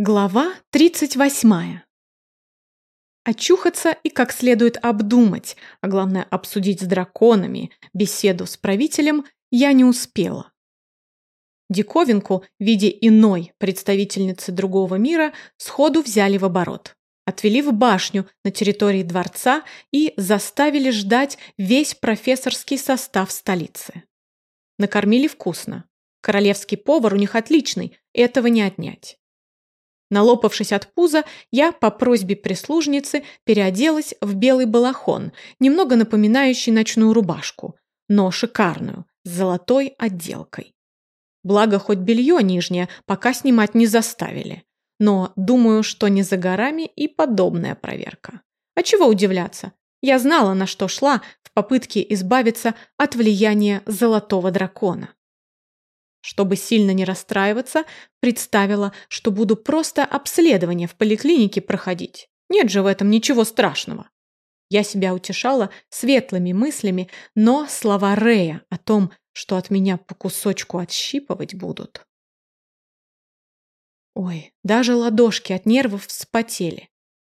Глава 38. Очухаться и как следует обдумать, а главное обсудить с драконами, беседу с правителем я не успела. Диковинку в виде иной представительницы другого мира сходу взяли в оборот. Отвели в башню на территории дворца и заставили ждать весь профессорский состав столицы. Накормили вкусно. Королевский повар у них отличный, этого не отнять. Налопавшись от пуза, я по просьбе прислужницы переоделась в белый балахон, немного напоминающий ночную рубашку, но шикарную, с золотой отделкой. Благо, хоть белье нижнее пока снимать не заставили. Но думаю, что не за горами и подобная проверка. А чего удивляться? Я знала, на что шла в попытке избавиться от влияния золотого дракона. Чтобы сильно не расстраиваться, представила, что буду просто обследование в поликлинике проходить. Нет же в этом ничего страшного. Я себя утешала светлыми мыслями, но слова Рея о том, что от меня по кусочку отщипывать будут. Ой, даже ладошки от нервов вспотели.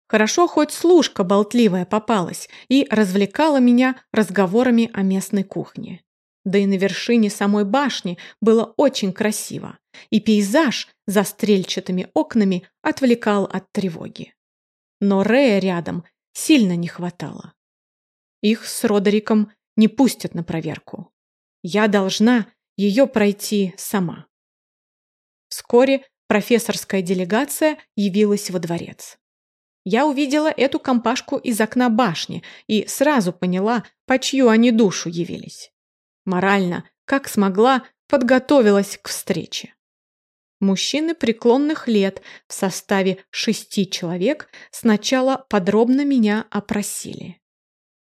Хорошо, хоть служка болтливая попалась и развлекала меня разговорами о местной кухне. Да и на вершине самой башни было очень красиво, и пейзаж за стрельчатыми окнами отвлекал от тревоги. Но Рея рядом сильно не хватало. Их с Родериком не пустят на проверку. Я должна ее пройти сама. Вскоре профессорская делегация явилась во дворец. Я увидела эту компашку из окна башни и сразу поняла, по чью они душу явились. Морально, как смогла, подготовилась к встрече. Мужчины преклонных лет в составе шести человек сначала подробно меня опросили.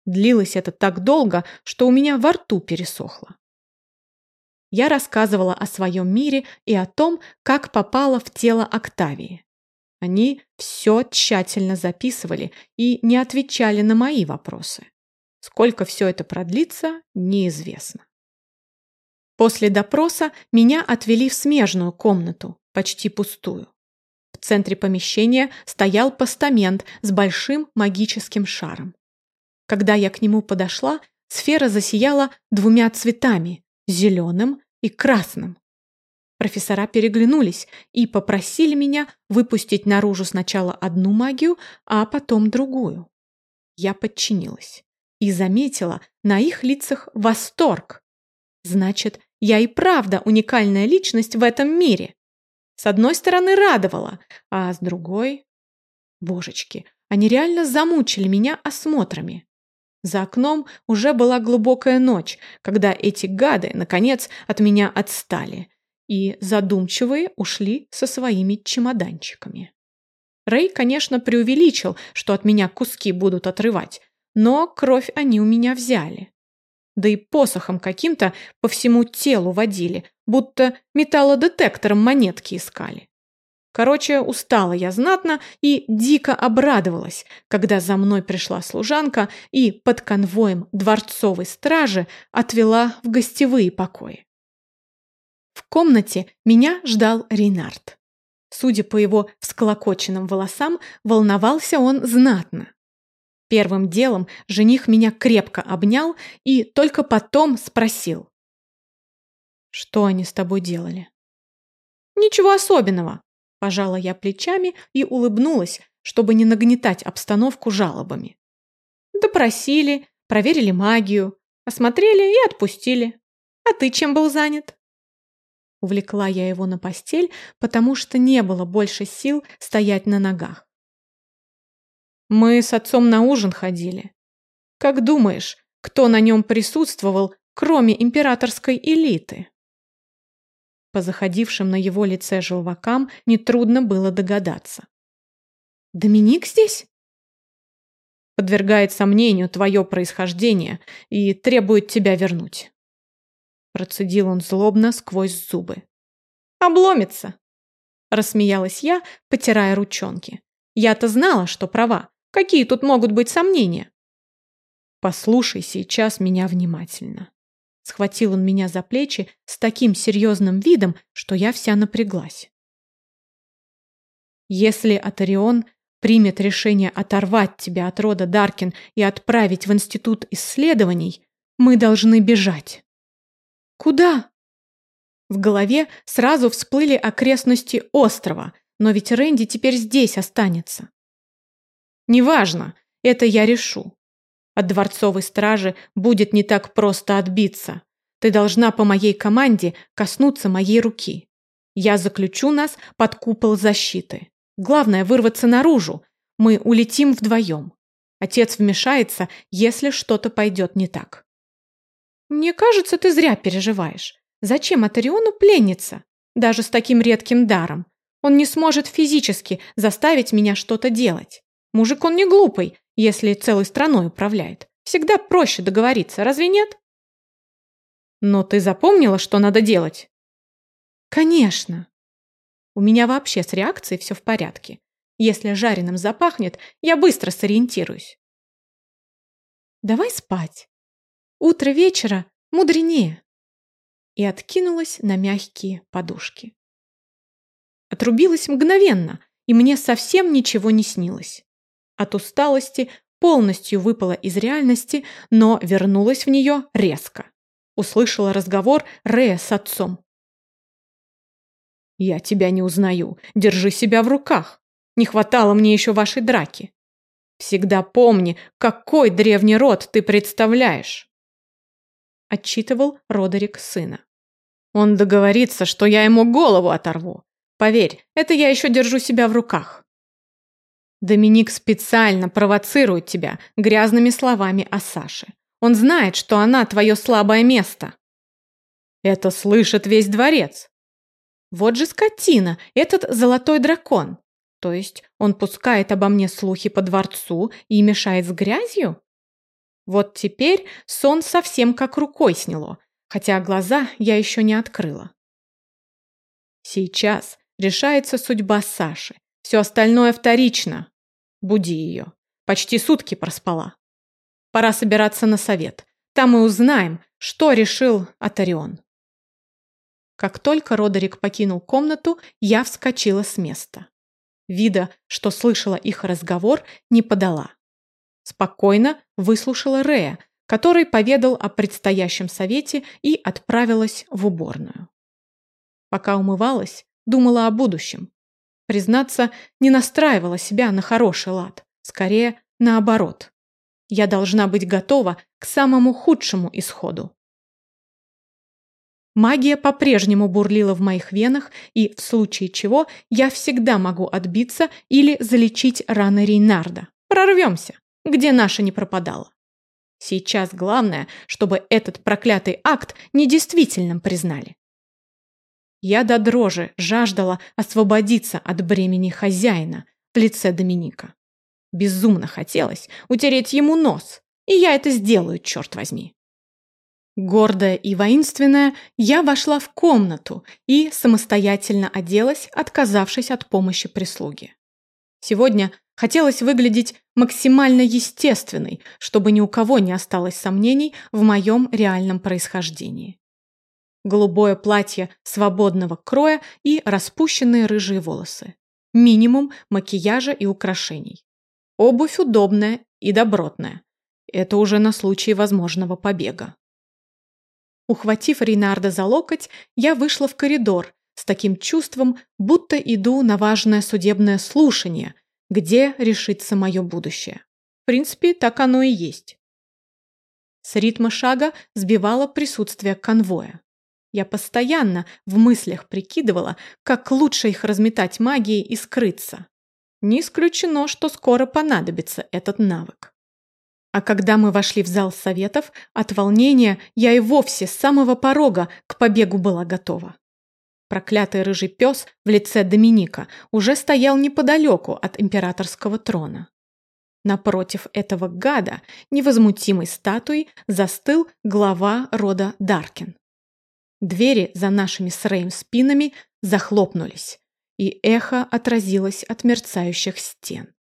Длилось это так долго, что у меня во рту пересохло. Я рассказывала о своем мире и о том, как попала в тело Октавии. Они все тщательно записывали и не отвечали на мои вопросы. Сколько все это продлится, неизвестно. После допроса меня отвели в смежную комнату, почти пустую. В центре помещения стоял постамент с большим магическим шаром. Когда я к нему подошла, сфера засияла двумя цветами – зеленым и красным. Профессора переглянулись и попросили меня выпустить наружу сначала одну магию, а потом другую. Я подчинилась и заметила на их лицах восторг. Значит, я и правда уникальная личность в этом мире. С одной стороны радовала, а с другой... Божечки, они реально замучили меня осмотрами. За окном уже была глубокая ночь, когда эти гады, наконец, от меня отстали и задумчивые ушли со своими чемоданчиками. Рэй, конечно, преувеличил, что от меня куски будут отрывать, но кровь они у меня взяли да и посохом каким-то по всему телу водили, будто металлодетектором монетки искали. Короче, устала я знатно и дико обрадовалась, когда за мной пришла служанка и под конвоем дворцовой стражи отвела в гостевые покои. В комнате меня ждал Рейнард. Судя по его всклокоченным волосам, волновался он знатно. Первым делом жених меня крепко обнял и только потом спросил. «Что они с тобой делали?» «Ничего особенного», – пожала я плечами и улыбнулась, чтобы не нагнетать обстановку жалобами. Допросили, проверили магию, осмотрели и отпустили. А ты чем был занят? Увлекла я его на постель, потому что не было больше сил стоять на ногах. Мы с отцом на ужин ходили. Как думаешь, кто на нем присутствовал, кроме императорской элиты? По заходившим на его лице желвакам нетрудно было догадаться. «Доминик здесь?» «Подвергает сомнению твое происхождение и требует тебя вернуть». Процедил он злобно сквозь зубы. «Обломится!» Рассмеялась я, потирая ручонки. Я-то знала, что права. Какие тут могут быть сомнения? Послушай сейчас меня внимательно. Схватил он меня за плечи с таким серьезным видом, что я вся напряглась. Если Атарион примет решение оторвать тебя от рода Даркин и отправить в Институт исследований, мы должны бежать. Куда? В голове сразу всплыли окрестности острова, но ведь Рэнди теперь здесь останется. Неважно, это я решу. От дворцовой стражи будет не так просто отбиться. Ты должна по моей команде коснуться моей руки. Я заключу нас под купол защиты. Главное вырваться наружу. Мы улетим вдвоем. Отец вмешается, если что-то пойдет не так. Мне кажется, ты зря переживаешь. Зачем Атариону пленница? Даже с таким редким даром. Он не сможет физически заставить меня что-то делать. Мужик он не глупый, если целой страной управляет. Всегда проще договориться, разве нет? Но ты запомнила, что надо делать? Конечно. У меня вообще с реакцией все в порядке. Если жареным запахнет, я быстро сориентируюсь. Давай спать. Утро вечера мудренее. И откинулась на мягкие подушки. Отрубилась мгновенно, и мне совсем ничего не снилось. От усталости полностью выпала из реальности, но вернулась в нее резко. Услышала разговор Рея с отцом. «Я тебя не узнаю. Держи себя в руках. Не хватало мне еще вашей драки. Всегда помни, какой древний род ты представляешь!» Отчитывал Родерик сына. «Он договорится, что я ему голову оторву. Поверь, это я еще держу себя в руках. Доминик специально провоцирует тебя грязными словами о Саше. Он знает, что она твое слабое место. Это слышит весь дворец. Вот же скотина, этот золотой дракон. То есть он пускает обо мне слухи по дворцу и мешает с грязью? Вот теперь сон совсем как рукой сняло, хотя глаза я еще не открыла. Сейчас решается судьба Саши. Все остальное вторично. Буди ее. Почти сутки проспала. Пора собираться на совет. Там мы узнаем, что решил Атарион. Как только Родерик покинул комнату, я вскочила с места. Вида, что слышала их разговор, не подала. Спокойно выслушала Рея, который поведал о предстоящем совете и отправилась в уборную. Пока умывалась, думала о будущем. Признаться, не настраивала себя на хороший лад. Скорее, наоборот. Я должна быть готова к самому худшему исходу. Магия по-прежнему бурлила в моих венах, и в случае чего я всегда могу отбиться или залечить раны Рейнарда. Прорвемся, где наша не пропадала. Сейчас главное, чтобы этот проклятый акт недействительным признали. Я до дрожи жаждала освободиться от бремени хозяина в лице Доминика. Безумно хотелось утереть ему нос, и я это сделаю, черт возьми. Гордая и воинственная, я вошла в комнату и самостоятельно оделась, отказавшись от помощи прислуги. Сегодня хотелось выглядеть максимально естественной, чтобы ни у кого не осталось сомнений в моем реальном происхождении голубое платье свободного кроя и распущенные рыжие волосы. Минимум макияжа и украшений. Обувь удобная и добротная. Это уже на случай возможного побега. Ухватив Рейнарда за локоть, я вышла в коридор с таким чувством, будто иду на важное судебное слушание, где решится мое будущее. В принципе, так оно и есть. С ритма шага сбивало присутствие конвоя. Я постоянно в мыслях прикидывала, как лучше их разметать магией и скрыться. Не исключено, что скоро понадобится этот навык. А когда мы вошли в зал советов, от волнения я и вовсе с самого порога к побегу была готова. Проклятый рыжий пес в лице Доминика уже стоял неподалеку от императорского трона. Напротив этого гада невозмутимой статуей застыл глава рода Даркин. Двери за нашими с Рэем спинами захлопнулись, и эхо отразилось от мерцающих стен.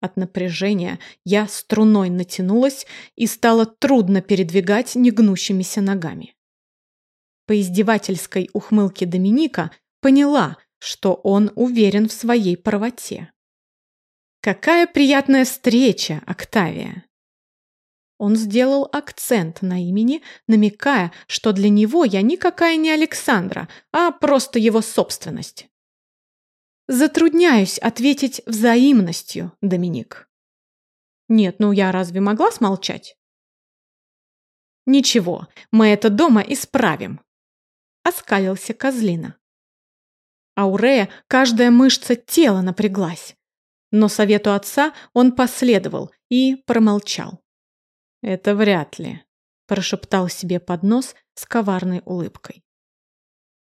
От напряжения я струной натянулась и стало трудно передвигать негнущимися ногами. По издевательской ухмылке Доминика поняла, что он уверен в своей правоте. Какая приятная встреча, Октавия! Он сделал акцент на имени, намекая, что для него я никакая не Александра, а просто его собственность. Затрудняюсь ответить взаимностью, Доминик. Нет, ну я разве могла смолчать? Ничего, мы это дома исправим. Оскалился козлина. Аурея каждая мышца тела напряглась. Но совету отца он последовал и промолчал. «Это вряд ли», – прошептал себе под нос с коварной улыбкой.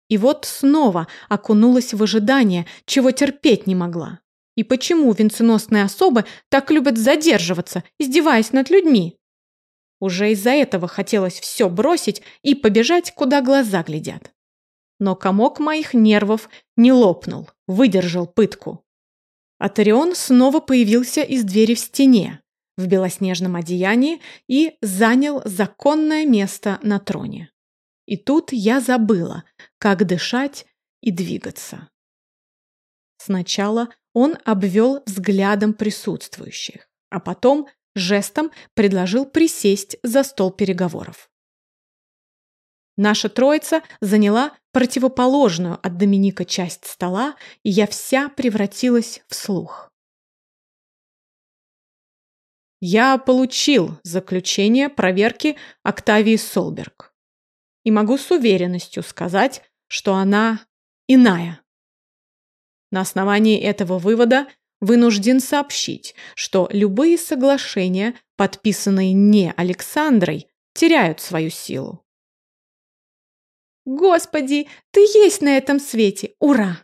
И вот снова окунулась в ожидание, чего терпеть не могла. И почему венценосные особы так любят задерживаться, издеваясь над людьми? Уже из-за этого хотелось все бросить и побежать, куда глаза глядят. Но комок моих нервов не лопнул, выдержал пытку. Атарион снова появился из двери в стене, в белоснежном одеянии и занял законное место на троне. И тут я забыла, как дышать и двигаться. Сначала он обвел взглядом присутствующих, а потом жестом предложил присесть за стол переговоров. Наша троица заняла противоположную от Доминика часть стола, и я вся превратилась в слух. Я получил заключение проверки Октавии Солберг и могу с уверенностью сказать, что она иная. На основании этого вывода вынужден сообщить, что любые соглашения, подписанные не Александрой, теряют свою силу. «Господи, ты есть на этом свете! Ура!»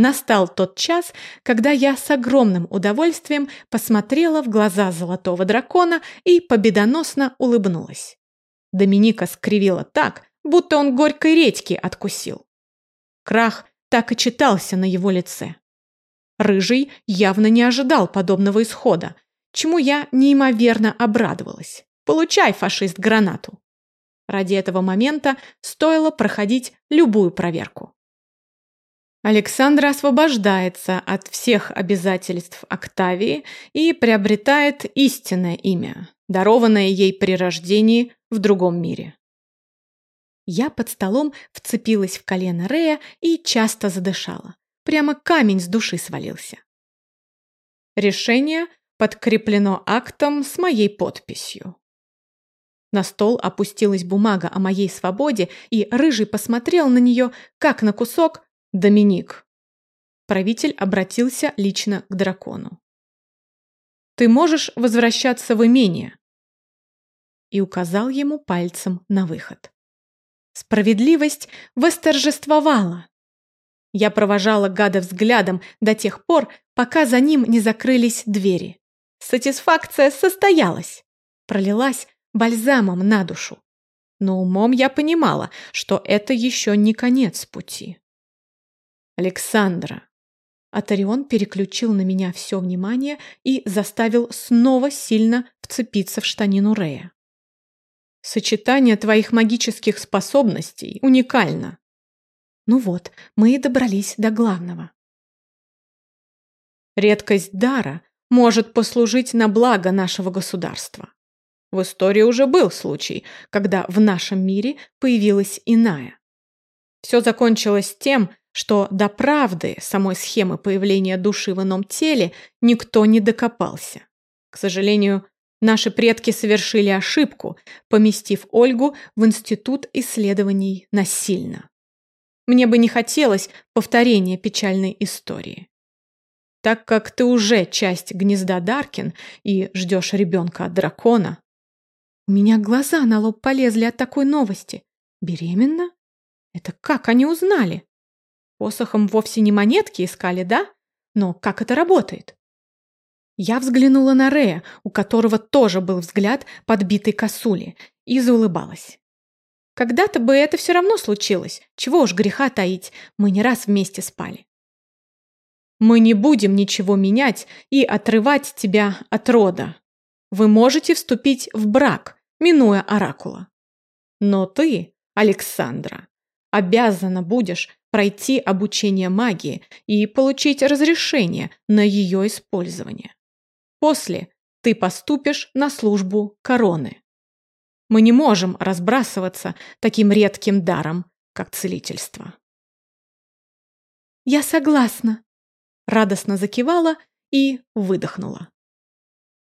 Настал тот час, когда я с огромным удовольствием посмотрела в глаза золотого дракона и победоносно улыбнулась. Доминика скривила так, будто он горькой редьки откусил. Крах так и читался на его лице. Рыжий явно не ожидал подобного исхода, чему я неимоверно обрадовалась. Получай, фашист, гранату. Ради этого момента стоило проходить любую проверку. Александра освобождается от всех обязательств Октавии и приобретает истинное имя, дарованное ей при рождении в другом мире. Я под столом вцепилась в колено Рея и часто задышала. Прямо камень с души свалился. Решение подкреплено актом с моей подписью. На стол опустилась бумага о моей свободе, и Рыжий посмотрел на нее, как на кусок Доминик. Правитель обратился лично к дракону. Ты можешь возвращаться в имение. И указал ему пальцем на выход. Справедливость восторжествовала. Я провожала гада взглядом до тех пор, пока за ним не закрылись двери. Сатисфакция состоялась. Пролилась бальзамом на душу. Но умом я понимала, что это еще не конец пути. Александра. Атарион переключил на меня все внимание и заставил снова сильно вцепиться в штанину Рея. Сочетание твоих магических способностей уникально. Ну вот, мы и добрались до главного. Редкость дара может послужить на благо нашего государства. В истории уже был случай, когда в нашем мире появилась иная. Все закончилось тем, что до правды самой схемы появления души в ином теле никто не докопался. К сожалению, наши предки совершили ошибку, поместив Ольгу в Институт исследований насильно. Мне бы не хотелось повторения печальной истории. Так как ты уже часть гнезда Даркин и ждешь ребенка от дракона, у меня глаза на лоб полезли от такой новости. Беременна? Это как они узнали? Посохом вовсе не монетки искали, да? Но как это работает? Я взглянула на Рея, у которого тоже был взгляд подбитой косули, и заулыбалась. Когда-то бы это все равно случилось. Чего уж греха таить, мы не раз вместе спали. Мы не будем ничего менять и отрывать тебя от рода. Вы можете вступить в брак, минуя оракула. Но ты, Александра, обязана будешь пройти обучение магии и получить разрешение на ее использование. После ты поступишь на службу короны. Мы не можем разбрасываться таким редким даром, как целительство. «Я согласна», — радостно закивала и выдохнула.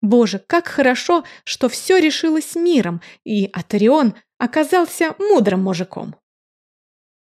Боже, как хорошо, что все решилось миром, и Атарион оказался мудрым мужиком.